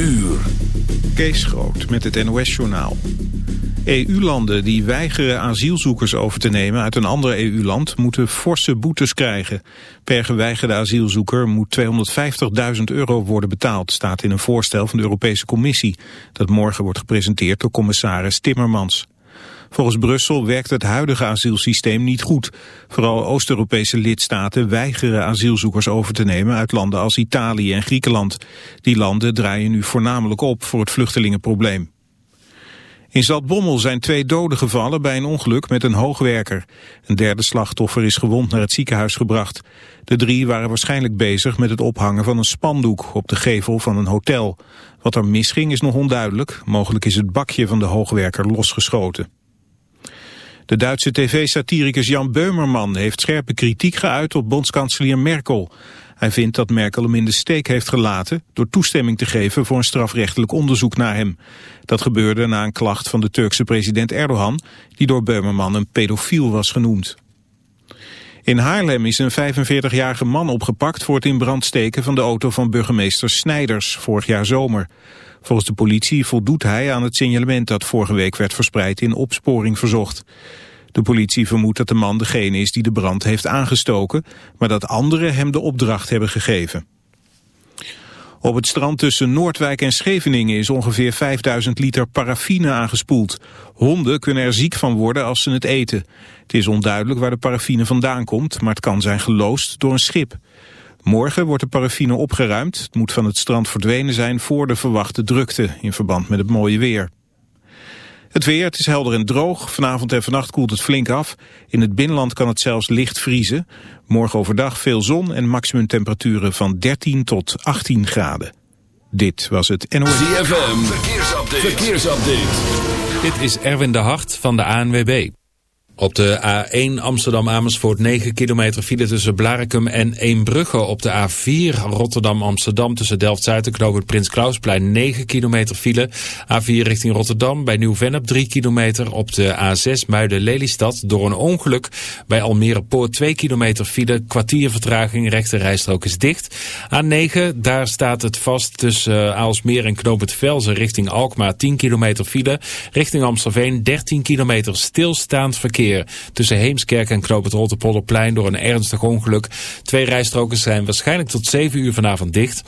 uur. Kees Groot met het NOS-journaal. EU-landen die weigeren asielzoekers over te nemen uit een ander EU-land moeten forse boetes krijgen. Per geweigerde asielzoeker moet 250.000 euro worden betaald, staat in een voorstel van de Europese Commissie. Dat morgen wordt gepresenteerd door commissaris Timmermans. Volgens Brussel werkt het huidige asielsysteem niet goed. Vooral Oost-Europese lidstaten weigeren asielzoekers over te nemen uit landen als Italië en Griekenland. Die landen draaien nu voornamelijk op voor het vluchtelingenprobleem. In Zaltbommel zijn twee doden gevallen bij een ongeluk met een hoogwerker. Een derde slachtoffer is gewond naar het ziekenhuis gebracht. De drie waren waarschijnlijk bezig met het ophangen van een spandoek op de gevel van een hotel. Wat er misging is nog onduidelijk. Mogelijk is het bakje van de hoogwerker losgeschoten. De Duitse tv-satiricus Jan Beumerman heeft scherpe kritiek geuit op bondskanselier Merkel. Hij vindt dat Merkel hem in de steek heeft gelaten door toestemming te geven voor een strafrechtelijk onderzoek naar hem. Dat gebeurde na een klacht van de Turkse president Erdogan, die door Beumerman een pedofiel was genoemd. In Haarlem is een 45-jarige man opgepakt voor het in brand steken van de auto van burgemeester Snijders vorig jaar zomer. Volgens de politie voldoet hij aan het signalement dat vorige week werd verspreid in opsporing verzocht. De politie vermoedt dat de man degene is die de brand heeft aangestoken, maar dat anderen hem de opdracht hebben gegeven. Op het strand tussen Noordwijk en Scheveningen is ongeveer 5000 liter paraffine aangespoeld. Honden kunnen er ziek van worden als ze het eten. Het is onduidelijk waar de paraffine vandaan komt, maar het kan zijn geloosd door een schip. Morgen wordt de paraffine opgeruimd. Het moet van het strand verdwenen zijn voor de verwachte drukte in verband met het mooie weer. Het weer, het is helder en droog. Vanavond en vannacht koelt het flink af. In het binnenland kan het zelfs licht vriezen. Morgen overdag veel zon en maximumtemperaturen van 13 tot 18 graden. Dit was het NOS. ZFM, verkeersupdate. verkeersupdate. Dit is Erwin de Hart van de ANWB. Op de A1 Amsterdam-Amersfoort 9 kilometer file tussen Blarikum en Eembrugge. Op de A4 Rotterdam-Amsterdam tussen Delft-Zuid en Knoopend Prins Klausplein 9 kilometer file. A4 richting Rotterdam bij Nieuw-Vennep 3 kilometer. Op de A6 Muiden-Lelystad door een ongeluk. Bij Almere Poort 2 kilometer file. Kwartier vertraging, rechte rijstrook is dicht. A9 daar staat het vast tussen Aalsmeer en Knoopend Velzen richting Alkmaar 10 kilometer file. Richting Amstelveen 13 kilometer stilstaand verkeer. Tussen Heemskerk en Knoop het Rotterpolderplein door een ernstig ongeluk. Twee rijstroken zijn waarschijnlijk tot 7 uur vanavond dicht.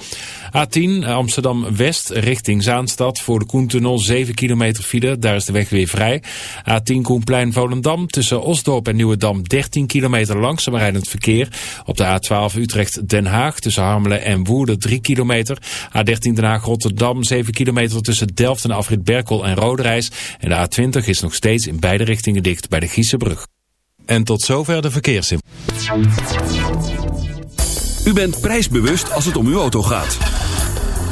A10 Amsterdam-West richting Zaanstad voor de Koentunnel 7 kilometer file. Daar is de weg weer vrij. A10 Koenplein-Volendam tussen Osdorp en Nieuwedam 13 kilometer langzaam rijdend verkeer. Op de A12 Utrecht-Den Haag tussen Harmelen en Woerden 3 kilometer. A13 Den Haag-Rotterdam 7 kilometer tussen Delft en Afrit Berkel en Roderijs. En de A20 is nog steeds in beide richtingen dicht bij de Giesebrug. En tot zover de verkeersinformatie. U bent prijsbewust als het om uw auto gaat.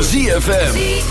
ZFM.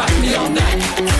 rock me all night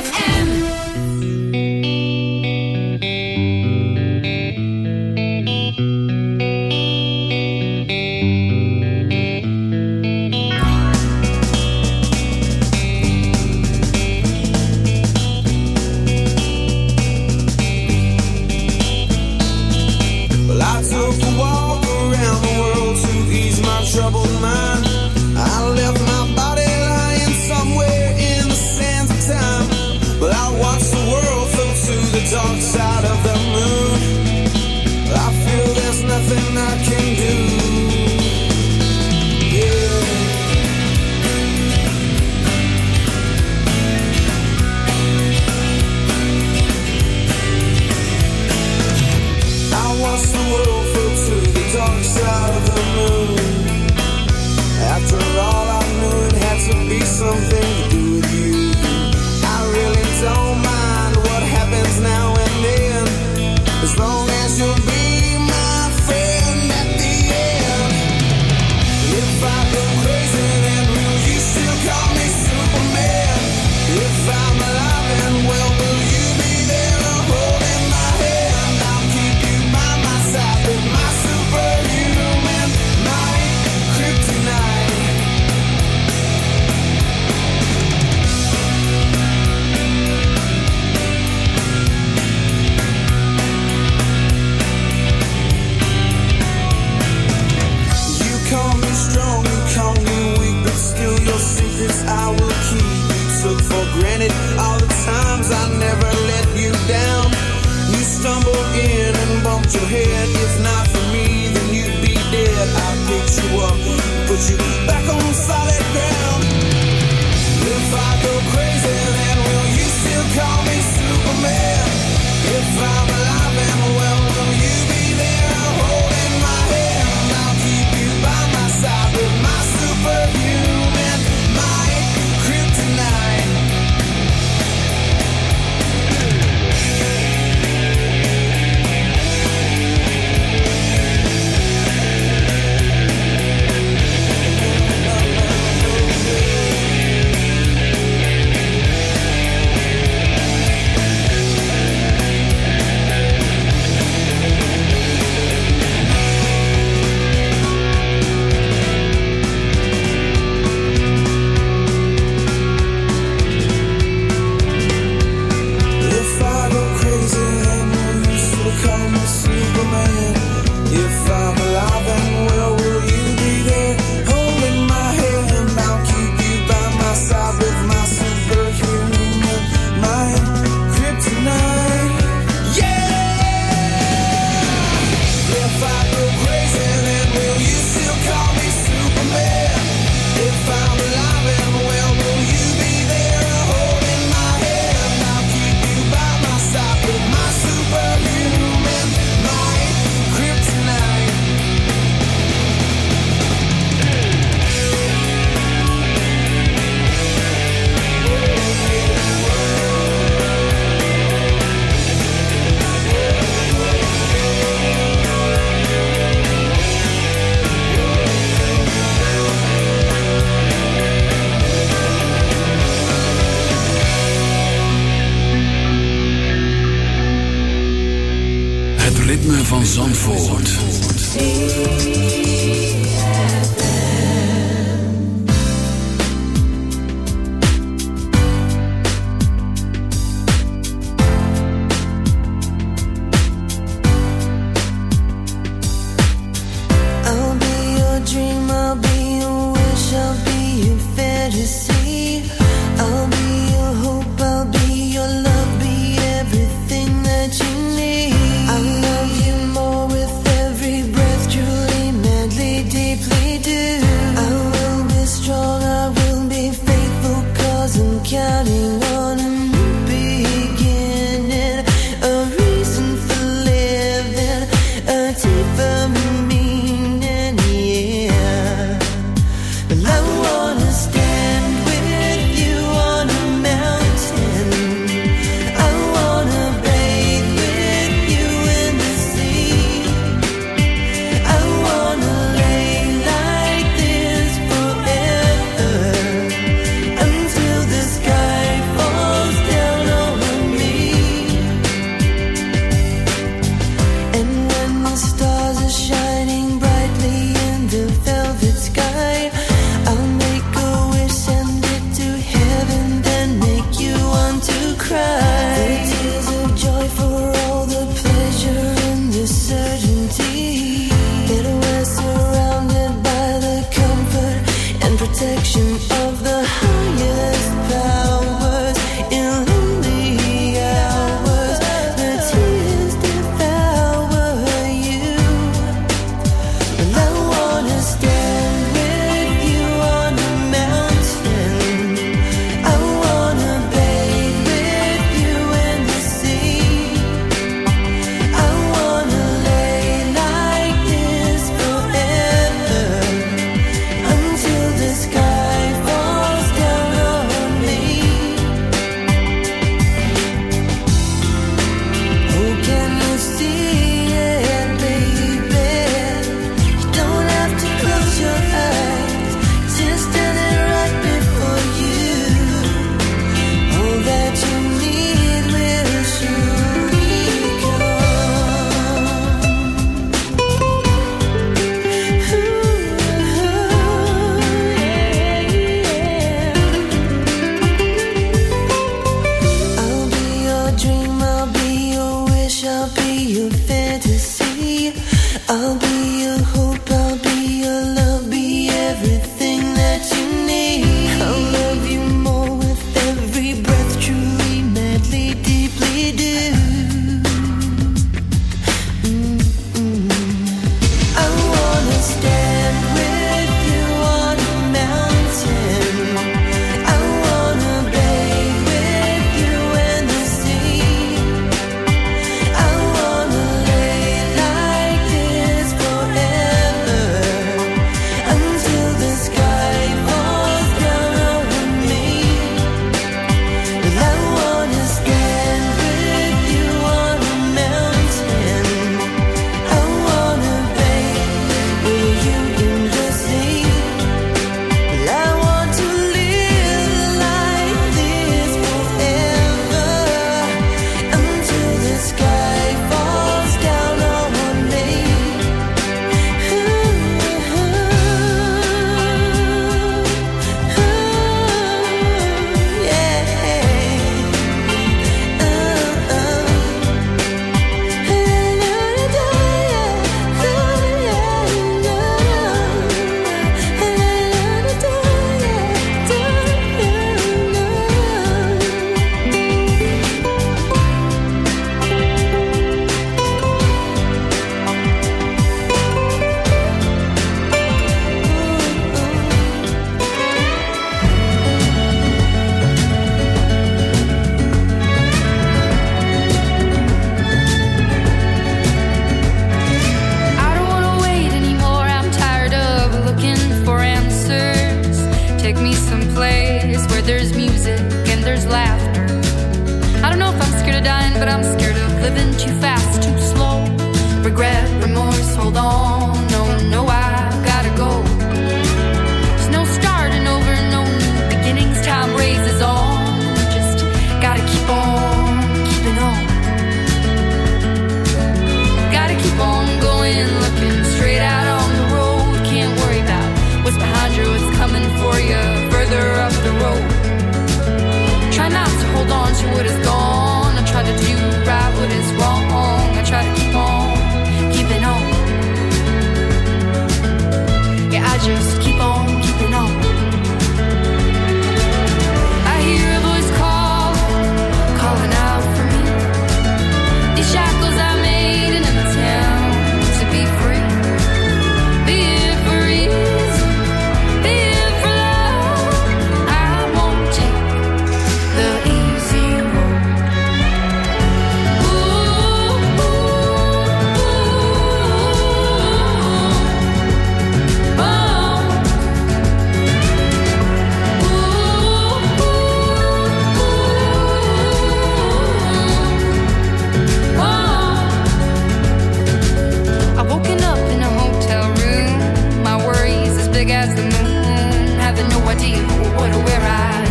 big as the moon, having no idea what or where I.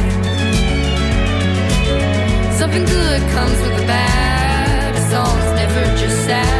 Something good comes with the bad. A song's never just sad.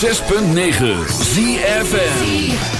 106.9 ZFN